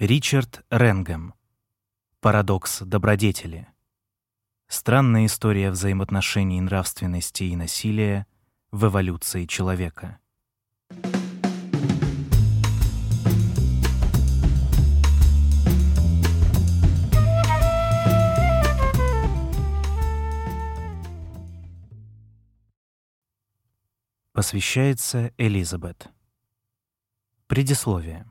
Ричард Ренгем. Парадокс добродетели. Странная история взаимоотношений нравственности и насилия в эволюции человека. Посвящается Элизабет. Предисловие.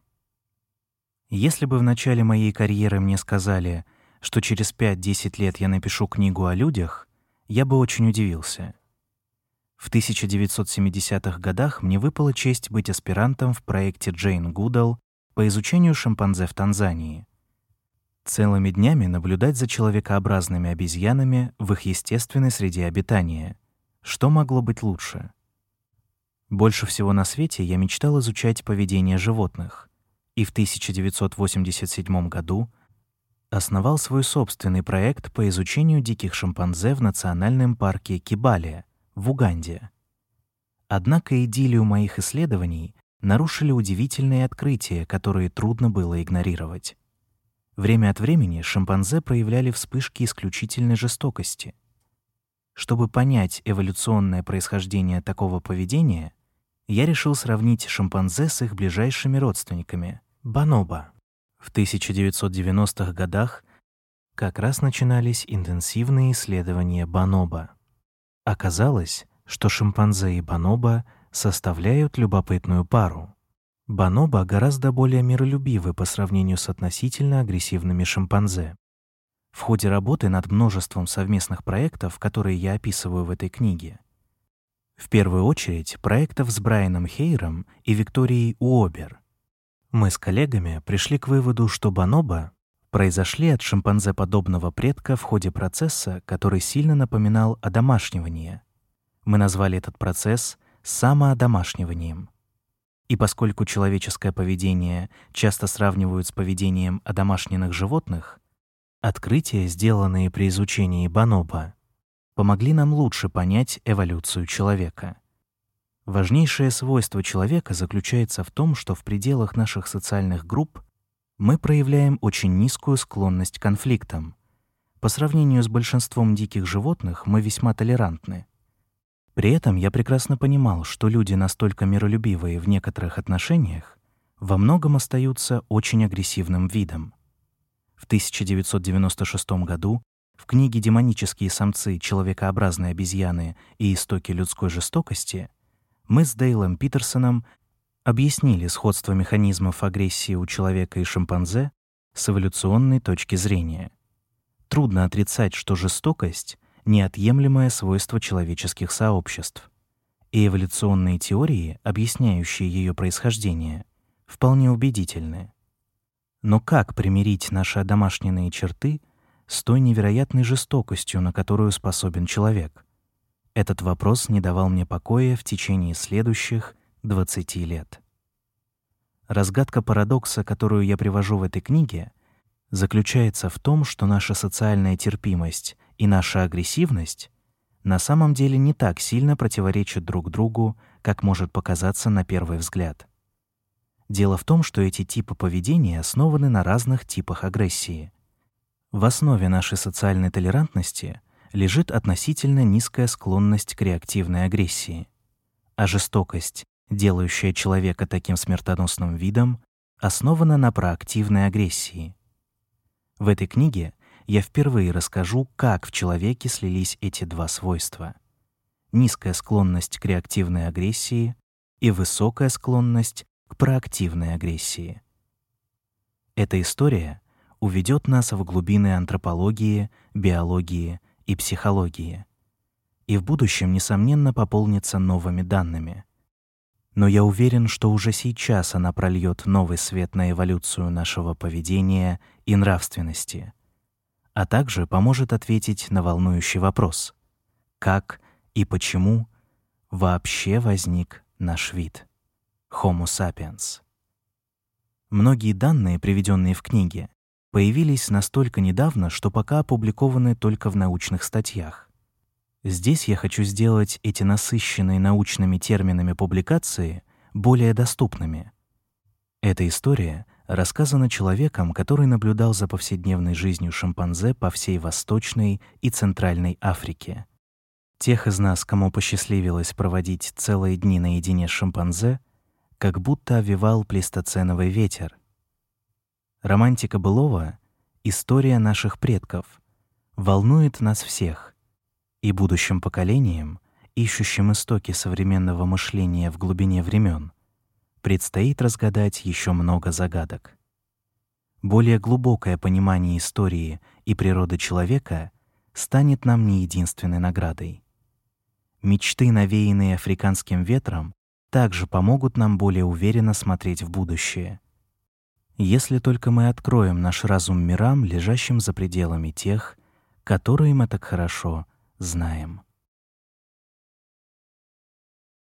Если бы в начале моей карьеры мне сказали, что через 5-10 лет я напишу книгу о людях, я бы очень удивился. В 1970-х годах мне выпала честь быть аспирантом в проекте Джейн Гудал по изучению шимпанзе в Танзании. Целыми днями наблюдать за человекообразными обезьянами в их естественной среде обитания. Что могло быть лучше? Больше всего на свете я мечтал изучать поведение животных и в 1987 году основал свой собственный проект по изучению диких шимпанзе в национальном парке Кибале в Уганде. Однако идиллию моих исследований нарушили удивительные открытия, которые трудно было игнорировать. Время от времени шимпанзе проявляли вспышки исключительной жестокости. Чтобы понять эволюционное происхождение такого поведения, я решил сравнить шимпанзе с их ближайшими родственниками Баноба. В 1990-х годах как раз начинались интенсивные исследования бонобо. Оказалось, что шимпанзе и бонобо составляют любопытную пару. Бонобо гораздо более миролюбивы по сравнению с относительно агрессивными шимпанзе. В ходе работы над множеством совместных проектов, которые я описываю в этой книге, в первую очередь проектов с Брайаном Хейром и Викторией Уобер, мы с коллегами пришли к выводу, что бонобо произошли от шимпанзе подобного предка в ходе процесса, который сильно напоминал одомашнивание. Мы назвали этот процесс самоодомашниванием. И поскольку человеческое поведение часто сравнивают с поведением одомашненных животных, открытия, сделанные при изучении бонобо, помогли нам лучше понять эволюцию человека. Важнейшее свойство человека заключается в том, что в пределах наших социальных групп мы проявляем очень низкую склонность к конфликтам. По сравнению с большинством диких животных мы весьма толерантны. При этом я прекрасно понимал, что люди настолько миролюбивые в некоторых отношениях во многом остаются очень агрессивным видом. В 1996 году в книге «Демонические самцы. Человекообразные обезьяны и истоки людской жестокости» мы с Дейлом Питерсоном объяснили сходство механизмов агрессии у человека и шимпанзе с эволюционной точки зрения. Трудно отрицать, что жестокость — неотъемлемое свойство человеческих сообществ, и эволюционные теории, объясняющие ее происхождение, вполне убедительны. Но как примирить наши одомашненные черты с той невероятной жестокостью, на которую способен человек — этот вопрос не давал мне покоя в течение следующих 20 лет. Разгадка парадокса, которую я привожу в этой книге, заключается в том, что наша социальная терпимость и наша агрессивность на самом деле не так сильно противоречат друг другу, как может показаться на первый взгляд. Дело в том, что эти типы поведения основаны на разных типах агрессии. В основе нашей социальной толерантности лежит относительно низкая склонность к реактивной агрессии, а жестокость, делающая человека таким смертоносным видом, основана на проактивной агрессии. В этой книге я впервые расскажу, как в человеке слились эти два свойства: низкая склонность к реактивной агрессии и высокая склонность к проактивной агрессии. Эта история уведет нас в глубины антропологии, биологии и психологии. И в будущем, несомненно, пополнится новыми данными. Но я уверен, что уже сейчас она прольет новый свет на эволюцию нашего поведения и нравственности, а также поможет ответить на волнующий вопрос: как и почему вообще возник наш вид Homo sapiens. Многие данные, приведенные в книге, появились настолько недавно, что пока опубликованы только в научных статьях. Здесь я хочу сделать эти насыщенные научными терминами публикации более доступными. Эта история рассказано человеком, который наблюдал за повседневной жизнью шимпанзе по всей Восточной и Центральной Африке. Тех из нас, кому посчастливилось проводить целые дни наедине с шимпанзе, как будто овивал плейстоценовый ветер. Романтика былого, история наших предков, волнует нас всех, и будущим поколениям, ищущим истоки современного мышления в глубине времен, предстоит разгадать еще много загадок. Более глубокое понимание истории и природы человека станет нам не единственной наградой. Мечты, навеянные африканским ветром, также помогут нам более уверенно смотреть в будущее. Если только мы откроем наш разум мирам, лежащим за пределами тех, которые мы так хорошо знаем.